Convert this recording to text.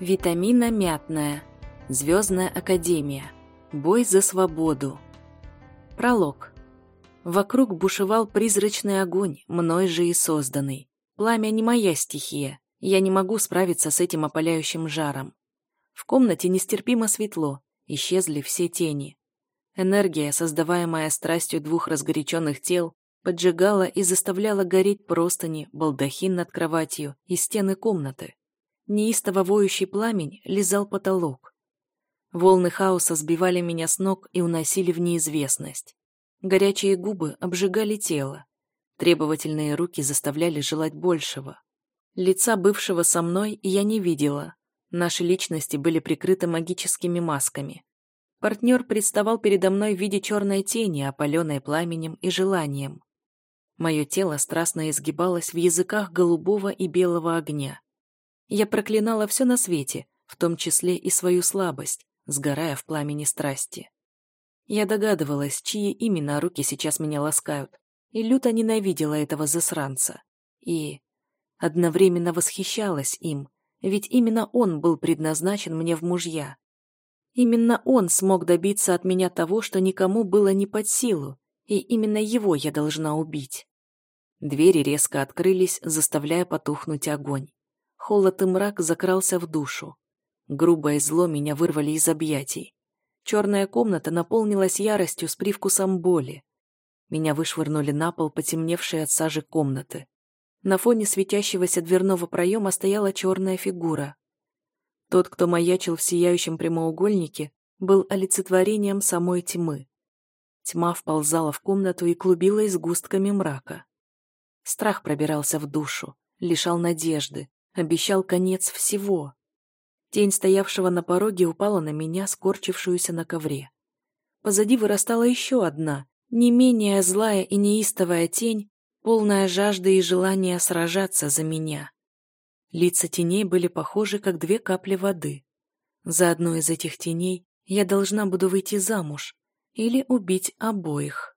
Витамина мятная. Звездная академия. Бой за свободу. Пролог. Вокруг бушевал призрачный огонь, мной же и созданный. Пламя не моя стихия. Я не могу справиться с этим опаляющим жаром. В комнате нестерпимо светло, исчезли все тени. Энергия, создаваемая страстью двух разгоряченных тел, поджигала и заставляла гореть простыни, балдахин над кроватью и стены комнаты. Неистово воющий пламень лизал потолок. Волны хаоса сбивали меня с ног и уносили в неизвестность. Горячие губы обжигали тело. Требовательные руки заставляли желать большего. Лица бывшего со мной я не видела. Наши личности были прикрыты магическими масками. Партнер представал передо мной в виде черной тени, опаленной пламенем и желанием. Мое тело страстно изгибалось в языках голубого и белого огня. Я проклинала все на свете, в том числе и свою слабость, сгорая в пламени страсти. Я догадывалась, чьи именно руки сейчас меня ласкают, и люто ненавидела этого засранца. И одновременно восхищалась им, ведь именно он был предназначен мне в мужья. Именно он смог добиться от меня того, что никому было не под силу, и именно его я должна убить. Двери резко открылись, заставляя потухнуть огонь. Холод и мрак закрался в душу. Грубое зло меня вырвали из объятий. Черная комната наполнилась яростью с привкусом боли. Меня вышвырнули на пол потемневшие от сажи комнаты. На фоне светящегося дверного проема стояла черная фигура. Тот, кто маячил в сияющем прямоугольнике, был олицетворением самой тьмы. Тьма вползала в комнату и клубилась сгустками мрака. Страх пробирался в душу, лишал надежды, обещал конец всего. Тень стоявшего на пороге упала на меня, скорчившуюся на ковре. Позади вырастала еще одна, не менее злая и неистовая тень, полная жажды и желания сражаться за меня. Лица теней были похожи, как две капли воды. За одну из этих теней я должна буду выйти замуж или убить обоих.